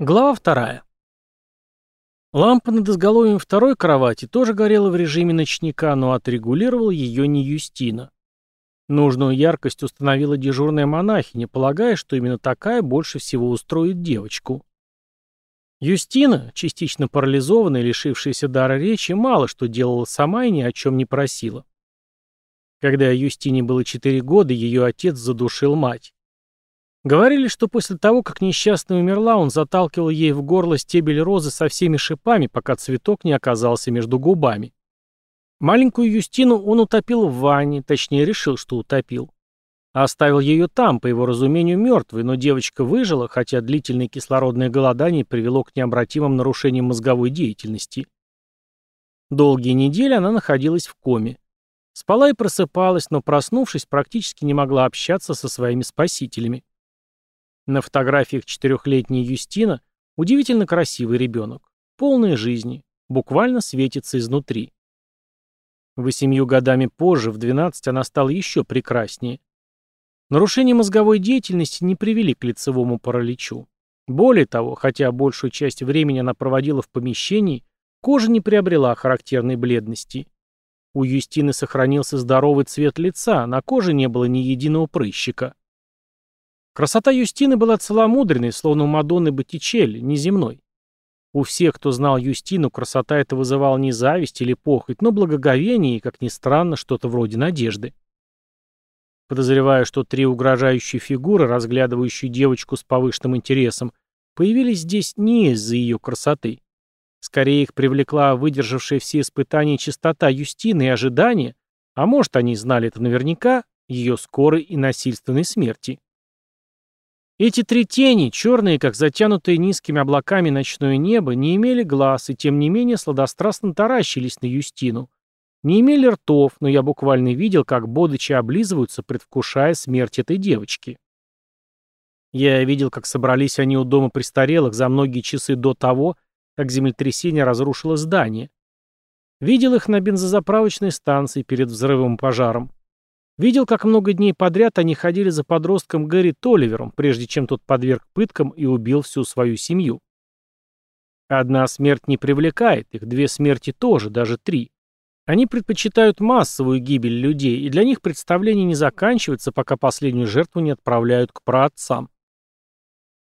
Глава вторая. Лампа над изголовьем второй кровати тоже горела в режиме ночника, но отрегулировал ее не Юстина. Нужную яркость установила дежурная монахиня, полагая, что именно такая больше всего устроит девочку. Юстина, частично парализованная, лишившаяся дара речи, мало что делала сама и ни о чем не просила. Когда Юстине было четыре года, ее отец задушил мать. Говорили, что после того, как несчастная умерла, он заталкивал ей в горло стебель розы со всеми шипами, пока цветок не оказался между губами. Маленькую Юстину он утопил в ванне, точнее решил, что утопил. Оставил ее там, по его разумению, мертвой, но девочка выжила, хотя длительное кислородное голодание привело к необратимым нарушениям мозговой деятельности. Долгие недели она находилась в коме. Спала и просыпалась, но, проснувшись, практически не могла общаться со своими спасителями. На фотографиях четырехлетняя Юстина удивительно красивый ребенок, полный жизни, буквально светится изнутри. Восемью годами позже, в 12, она стала еще прекраснее. Нарушения мозговой деятельности не привели к лицевому параличу. Более того, хотя большую часть времени она проводила в помещении, кожа не приобрела характерной бледности. У Юстины сохранился здоровый цвет лица, на коже не было ни единого прыщика. Красота Юстины была целомудренной, словно у Мадонны Боттичелли, неземной. У всех, кто знал Юстину, красота это вызывала не зависть или похоть, но благоговение и, как ни странно, что-то вроде надежды. Подозревая, что три угрожающие фигуры, разглядывающие девочку с повышенным интересом, появились здесь не из-за ее красоты. Скорее их привлекла выдержавшая все испытания чистота Юстины и ожидания, а может, они знали это наверняка, ее скорой и насильственной смерти. Эти три тени, черные, как затянутые низкими облаками ночное небо, не имели глаз и, тем не менее, сладострастно таращились на Юстину. Не имели ртов, но я буквально видел, как бодычи облизываются, предвкушая смерть этой девочки. Я видел, как собрались они у дома престарелых за многие часы до того, как землетрясение разрушило здание. Видел их на бензозаправочной станции перед взрывом и пожаром. Видел, как много дней подряд они ходили за подростком Гэри Толивером, прежде чем тот подверг пыткам и убил всю свою семью. Одна смерть не привлекает, их две смерти тоже, даже три. Они предпочитают массовую гибель людей, и для них представление не заканчивается, пока последнюю жертву не отправляют к праотцам.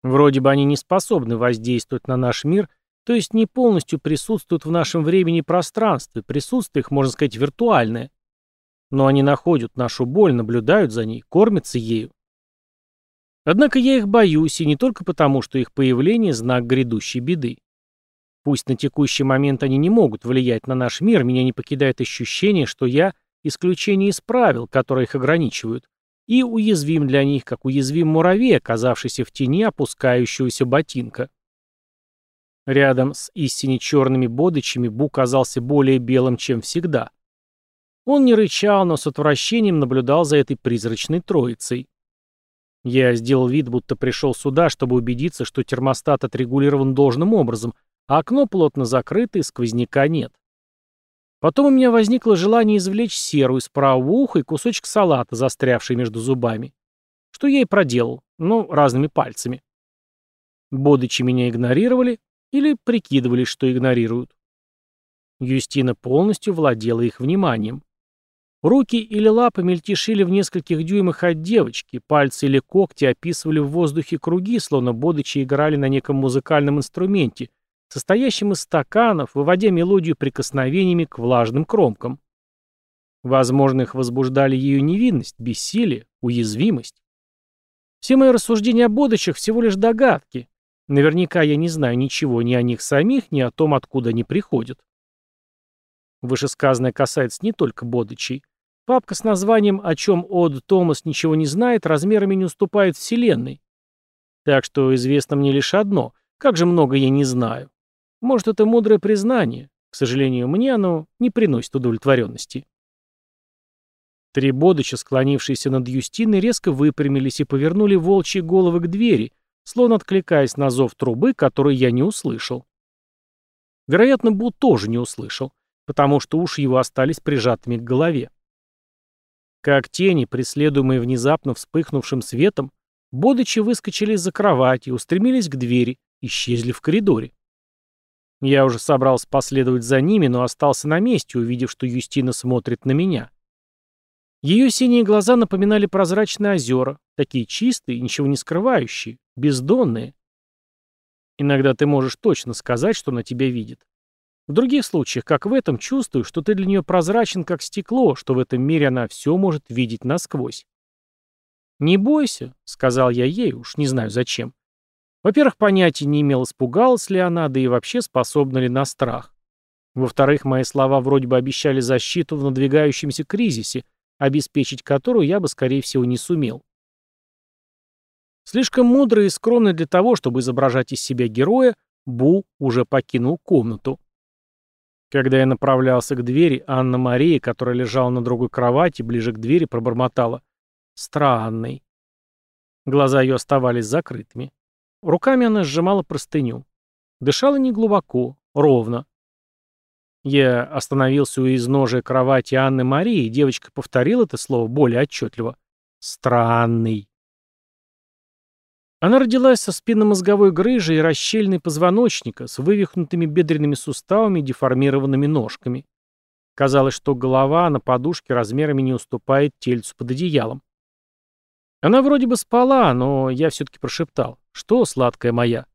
Вроде бы они не способны воздействовать на наш мир, то есть не полностью присутствуют в нашем времени и пространстве, присутствие их, можно сказать, виртуальное. Но они находят нашу боль, наблюдают за ней, кормятся ею. Однако я их боюсь, и не только потому, что их появление – знак грядущей беды. Пусть на текущий момент они не могут влиять на наш мир, меня не покидает ощущение, что я – исключение из правил, которые их ограничивают, и уязвим для них, как уязвим муравей, оказавшийся в тени опускающегося ботинка. Рядом с истине черными бодычами Бу казался более белым, чем всегда – он не рычал, но с отвращением наблюдал за этой призрачной троицей. Я сделал вид, будто пришел сюда, чтобы убедиться, что термостат отрегулирован должным образом, а окно плотно закрыто и сквозняка нет. Потом у меня возникло желание извлечь серу из правого уха и кусочек салата, застрявший между зубами. Что я и проделал, ну, разными пальцами. Бодычи меня игнорировали или прикидывались, что игнорируют. Юстина полностью владела их вниманием. Руки или лапы мельтешили в нескольких дюймах от девочки, пальцы или когти описывали в воздухе круги, словно бодычи играли на неком музыкальном инструменте, состоящем из стаканов, выводя мелодию прикосновениями к влажным кромкам. Возможно, их возбуждали ее невинность, бессилие, уязвимость. Все мои рассуждения о бодычах всего лишь догадки. Наверняка я не знаю ничего ни о них самих, ни о том, откуда они приходят. Вышесказанное касается не только бодычей. Папка с названием «О чем Од Томас ничего не знает» размерами не уступает Вселенной. Так что известно мне лишь одно. Как же много я не знаю. Может, это мудрое признание. К сожалению, мне оно не приносит удовлетворенности. Три бодыча, склонившиеся над Юстиной, резко выпрямились и повернули волчьи головы к двери, словно откликаясь на зов трубы, который я не услышал. Вероятно, Бу тоже не услышал, потому что уши его остались прижатыми к голове. Как тени, преследуемые внезапно вспыхнувшим светом, бодычи выскочили из-за кровати устремились к двери, исчезли в коридоре. Я уже собрался последовать за ними, но остался на месте, увидев, что Юстина смотрит на меня. Ее синие глаза напоминали прозрачные озера, такие чистые, ничего не скрывающие, бездонные. Иногда ты можешь точно сказать, что она тебя видит. В других случаях, как в этом, чувствую, что ты для нее прозрачен, как стекло, что в этом мире она все может видеть насквозь. «Не бойся», — сказал я ей, уж не знаю зачем. Во-первых, понятия не имел, испугалась ли она, да и вообще способна ли на страх. Во-вторых, мои слова вроде бы обещали защиту в надвигающемся кризисе, обеспечить которую я бы, скорее всего, не сумел. Слишком мудрый и скромный для того, чтобы изображать из себя героя, Бу уже покинул комнату. Когда я направлялся к двери, Анна-Мария, которая лежала на другой кровати, ближе к двери, пробормотала. Странный. Глаза ее оставались закрытыми. Руками она сжимала простыню. Дышала неглубоко, ровно. Я остановился у изножия кровати Анны Марии, и девочка повторила это слово более отчетливо. «Странный». Она родилась со спинномозговой грыжей и расщельной позвоночника, с вывихнутыми бедренными суставами и деформированными ножками. Казалось, что голова на подушке размерами не уступает тельцу под одеялом. Она вроде бы спала, но я все-таки прошептал. «Что, сладкая моя?»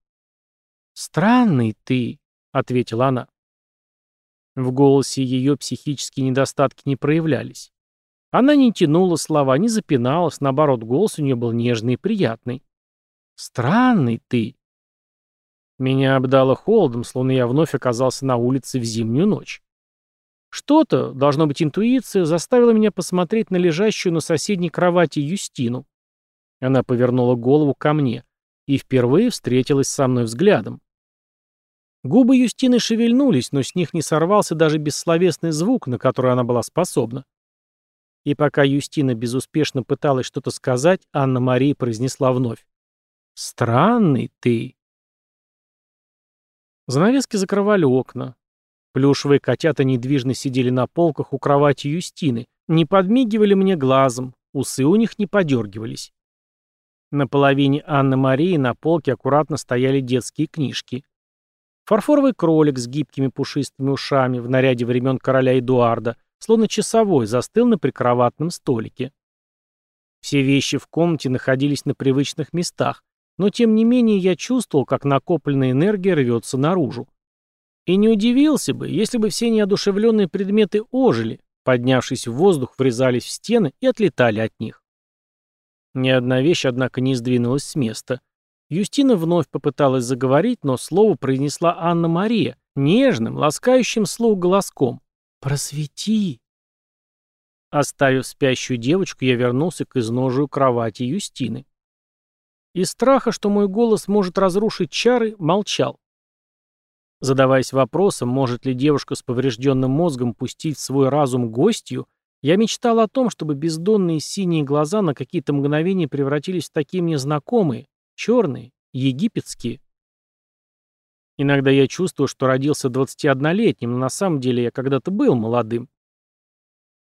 «Странный ты», — ответила она. В голосе ее психические недостатки не проявлялись. Она не тянула слова, не запиналась, наоборот, голос у нее был нежный и приятный. «Странный ты». Меня обдало холодом, словно я вновь оказался на улице в зимнюю ночь. Что-то, должно быть интуиция, заставило меня посмотреть на лежащую на соседней кровати Юстину. Она повернула голову ко мне и впервые встретилась со мной взглядом. Губы Юстины шевельнулись, но с них не сорвался даже бессловесный звук, на который она была способна. И пока Юстина безуспешно пыталась что-то сказать, Анна-Мария произнесла вновь. «Странный ты». Занавески закрывали окна. Плюшевые котята недвижно сидели на полках у кровати Юстины, не подмигивали мне глазом, усы у них не подергивались. На половине Анны-Марии на полке аккуратно стояли детские книжки. Фарфоровый кролик с гибкими пушистыми ушами в наряде времен короля Эдуарда, словно часовой, застыл на прикроватном столике. Все вещи в комнате находились на привычных местах, но тем не менее я чувствовал, как накопленная энергия рвется наружу. И не удивился бы, если бы все неодушевленные предметы ожили, поднявшись в воздух, врезались в стены и отлетали от них. Ни одна вещь, однако, не сдвинулась с места. Юстина вновь попыталась заговорить, но слово произнесла Анна-Мария, нежным, ласкающим слух голоском. «Просвети!» Оставив спящую девочку, я вернулся к изножию кровати Юстины. Из страха, что мой голос может разрушить чары, молчал. Задаваясь вопросом, может ли девушка с поврежденным мозгом пустить в свой разум гостью, я мечтал о том, чтобы бездонные синие глаза на какие-то мгновения превратились в такие мне знакомые, черные, египетские. Иногда я чувствую, что родился 21-летним, но на самом деле я когда-то был молодым.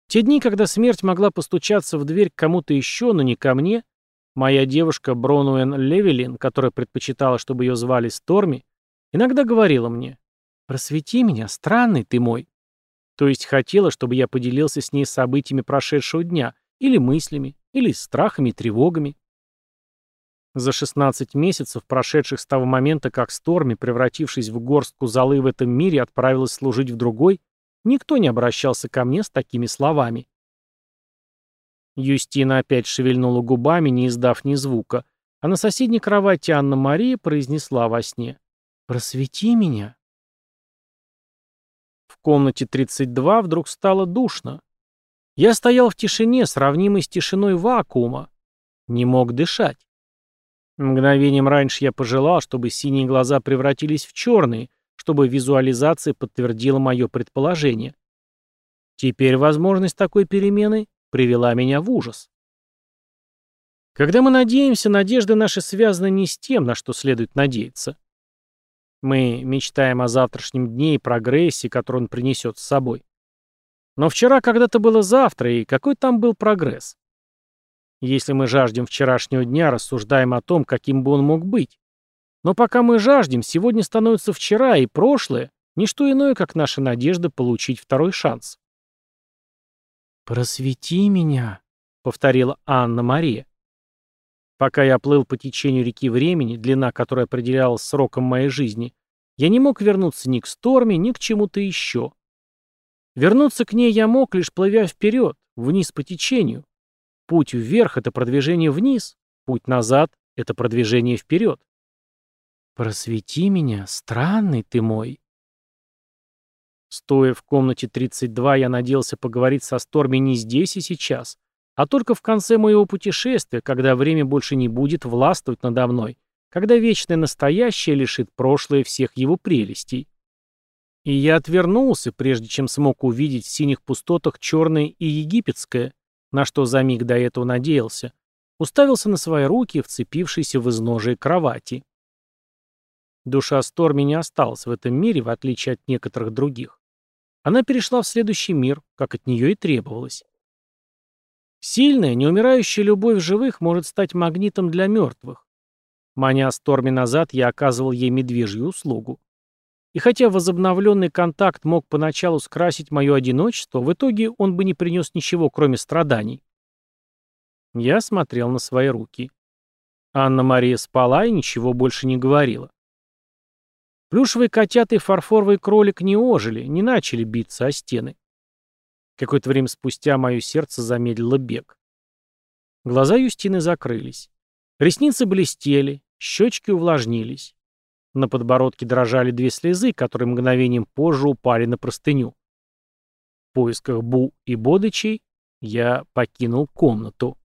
Те дни, когда смерть могла постучаться в дверь к кому-то еще, но не ко мне, моя девушка Бронуэн Левелин, которая предпочитала, чтобы ее звали Сторми, иногда говорила мне «Просвети меня, странный ты мой». То есть хотела, чтобы я поделился с ней событиями прошедшего дня, или мыслями, или страхами и тревогами. За 16 месяцев, прошедших с того момента, как Сторми, превратившись в горстку золы в этом мире, отправилась служить в другой, никто не обращался ко мне с такими словами. Юстина опять шевельнула губами, не издав ни звука, а на соседней кровати Анна-Мария произнесла во сне «Просвети меня». В комнате 32 вдруг стало душно. Я стоял в тишине, сравнимой с тишиной вакуума. Не мог дышать. Мгновением раньше я пожелал, чтобы синие глаза превратились в черные, чтобы визуализация подтвердила мое предположение. Теперь возможность такой перемены привела меня в ужас. Когда мы надеемся, надежды наши связаны не с тем, на что следует надеяться. Мы мечтаем о завтрашнем дне и прогрессе, который он принесет с собой. Но вчера когда-то было завтра, и какой там был прогресс? Если мы жаждем вчерашнего дня, рассуждаем о том, каким бы он мог быть. Но пока мы жаждем, сегодня становится вчера, и прошлое — ничто иное, как наша надежда получить второй шанс. «Просвети меня», — повторила Анна-Мария. Пока я плыл по течению реки времени, длина которой определялась сроком моей жизни, я не мог вернуться ни к Сторме, ни к чему-то еще. Вернуться к ней я мог, лишь плывя вперед, вниз по течению. Путь вверх — это продвижение вниз, путь назад — это продвижение вперед. «Просвети меня, странный ты мой». Стоя в комнате 32, я надеялся поговорить со Сторми не здесь и сейчас, а только в конце моего путешествия, когда время больше не будет властвовать надо мной, когда вечное настоящее лишит прошлое всех его прелестей. И я отвернулся, прежде чем смог увидеть в синих пустотах черное и египетское, на что за миг до этого надеялся, уставился на свои руки, вцепившиеся в изножие кровати. Душа Сторми не осталась в этом мире, в отличие от некоторых других. Она перешла в следующий мир, как от нее и требовалось. Сильная, неумирающая любовь живых может стать магнитом для мертвых. Маня Сторми назад, я оказывал ей медвежью услугу. И хотя возобновленный контакт мог поначалу скрасить мое одиночество, в итоге он бы не принес ничего, кроме страданий. Я смотрел на свои руки. Анна-Мария спала и ничего больше не говорила. Плюшевые котята и фарфоровый кролик не ожили, не начали биться о стены. Какое-то время спустя мое сердце замедлило бег. Глаза Юстины закрылись. Ресницы блестели, щечки увлажнились. На подбородке дрожали две слезы, которые мгновением позже упали на простыню. В поисках Бу и Бодычей я покинул комнату.